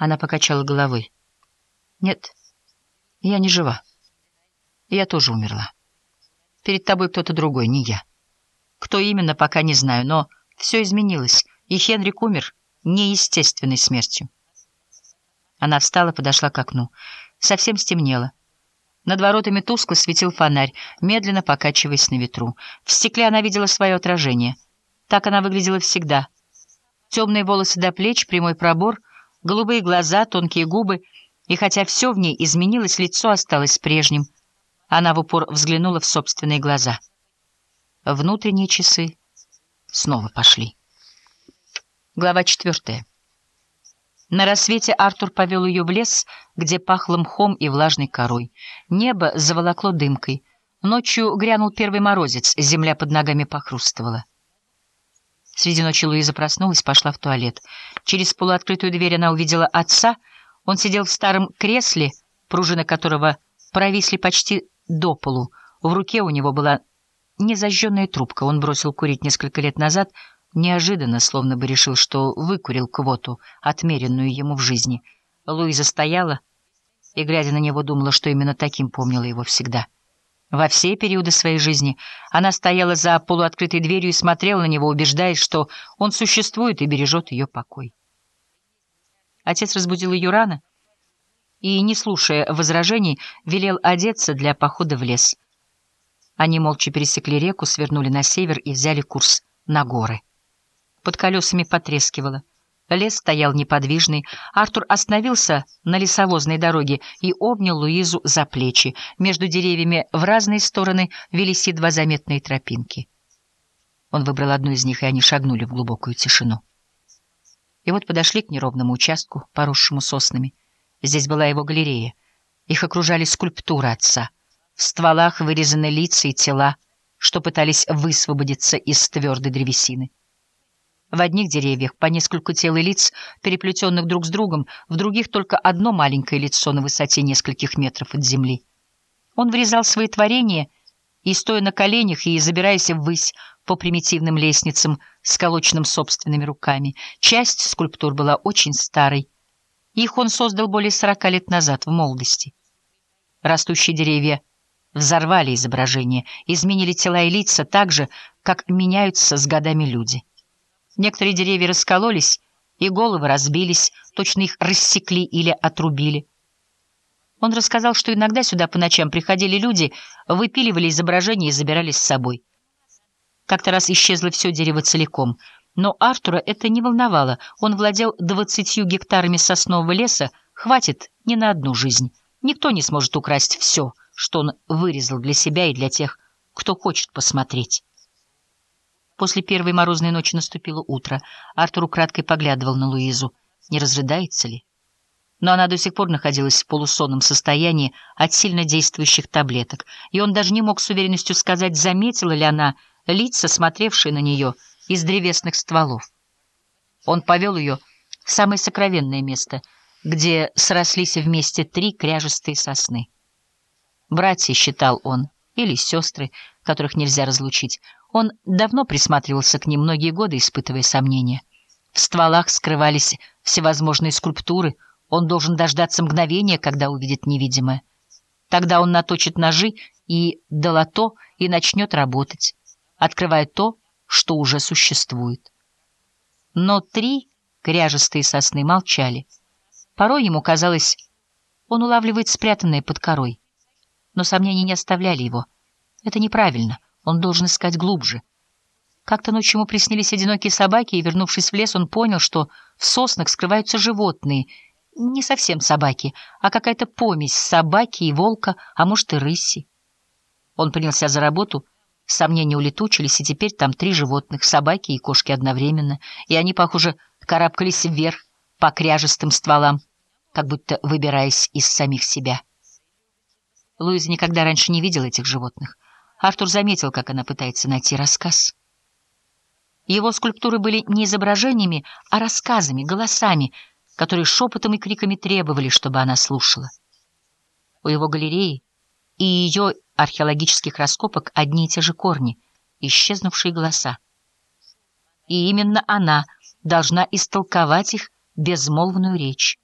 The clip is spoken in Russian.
Она покачала головой. «Нет, я не жива. Я тоже умерла. Перед тобой кто-то другой, не я. Кто именно, пока не знаю, но все изменилось, и Хенрик умер неестественной смертью». Она встала, подошла к окну. Совсем стемнело. Над воротами тускло светил фонарь, медленно покачиваясь на ветру. В стекле она видела свое отражение. Так она выглядела всегда. Темные волосы до плеч, прямой пробор — голубые глаза, тонкие губы, и хотя все в ней изменилось, лицо осталось прежним. Она в упор взглянула в собственные глаза. Внутренние часы снова пошли. Глава четвертая. На рассвете Артур повел ее в лес, где пахло мхом и влажной корой. Небо заволокло дымкой. Ночью грянул первый морозец, земля под ногами похрустывала. Среди ночи Луиза проснулась, пошла в туалет. Через полуоткрытую дверь она увидела отца. Он сидел в старом кресле, пружины которого провисли почти до полу. В руке у него была незажженная трубка. Он бросил курить несколько лет назад, неожиданно, словно бы решил, что выкурил квоту, отмеренную ему в жизни. Луиза стояла и, глядя на него, думала, что именно таким помнила его всегда. Во все периоды своей жизни она стояла за полуоткрытой дверью и смотрела на него, убеждаясь, что он существует и бережет ее покой. Отец разбудил ее рано и, не слушая возражений, велел одеться для похода в лес. Они молча пересекли реку, свернули на север и взяли курс на горы. Под колесами потрескивало. Лес стоял неподвижный. Артур остановился на лесовозной дороге и обнял Луизу за плечи. Между деревьями в разные стороны велись едва заметные тропинки. Он выбрал одну из них, и они шагнули в глубокую тишину. И вот подошли к неровному участку, поросшему соснами. Здесь была его галерея. Их окружали скульптуры отца. В стволах вырезаны лица и тела, что пытались высвободиться из твердой древесины. В одних деревьях по несколько тел и лиц, переплетенных друг с другом, в других только одно маленькое лицо на высоте нескольких метров от земли. Он врезал свои творения и, стоя на коленях и забираясь ввысь по примитивным лестницам, сколоченным собственными руками, часть скульптур была очень старой. Их он создал более сорока лет назад, в молодости. Растущие деревья взорвали изображение, изменили тела и лица так же, как меняются с годами люди. Некоторые деревья раскололись, и головы разбились, точно их рассекли или отрубили. Он рассказал, что иногда сюда по ночам приходили люди, выпиливали изображения и забирали с собой. Как-то раз исчезло все дерево целиком, но Артура это не волновало. Он владел двадцатью гектарами соснового леса, хватит не на одну жизнь. Никто не сможет украсть все, что он вырезал для себя и для тех, кто хочет посмотреть. После первой морозной ночи наступило утро. Артур украдкой поглядывал на Луизу. Не разрыдается ли? Но она до сих пор находилась в полусонном состоянии от сильно действующих таблеток, и он даже не мог с уверенностью сказать, заметила ли она лица, смотревшие на нее из древесных стволов. Он повел ее в самое сокровенное место, где срослись вместе три кряжестые сосны. Братья, считал он, или сестры, которых нельзя разлучить. Он давно присматривался к ним многие годы, испытывая сомнения. В стволах скрывались всевозможные скульптуры. Он должен дождаться мгновения, когда увидит невидимое. Тогда он наточит ножи и долото и начнет работать, открывая то, что уже существует. Но три кряжестые сосны молчали. Порой ему казалось, он улавливает спрятанное под корой. Но сомнения не оставляли его. Это неправильно. Он должен искать глубже. Как-то ночью ему приснились одинокие собаки, и, вернувшись в лес, он понял, что в соснах скрываются животные. Не совсем собаки, а какая-то помесь собаки и волка, а может и рыси. Он принялся за работу, сомнения улетучились, и теперь там три животных, собаки и кошки одновременно, и они, похоже, карабкались вверх по кряжестым стволам, как будто выбираясь из самих себя. Луиза никогда раньше не видела этих животных. Артур заметил, как она пытается найти рассказ. Его скульптуры были не изображениями, а рассказами, голосами, которые шепотом и криками требовали, чтобы она слушала. У его галереи и ее археологических раскопок одни и те же корни, исчезнувшие голоса. И именно она должна истолковать их безмолвную речь.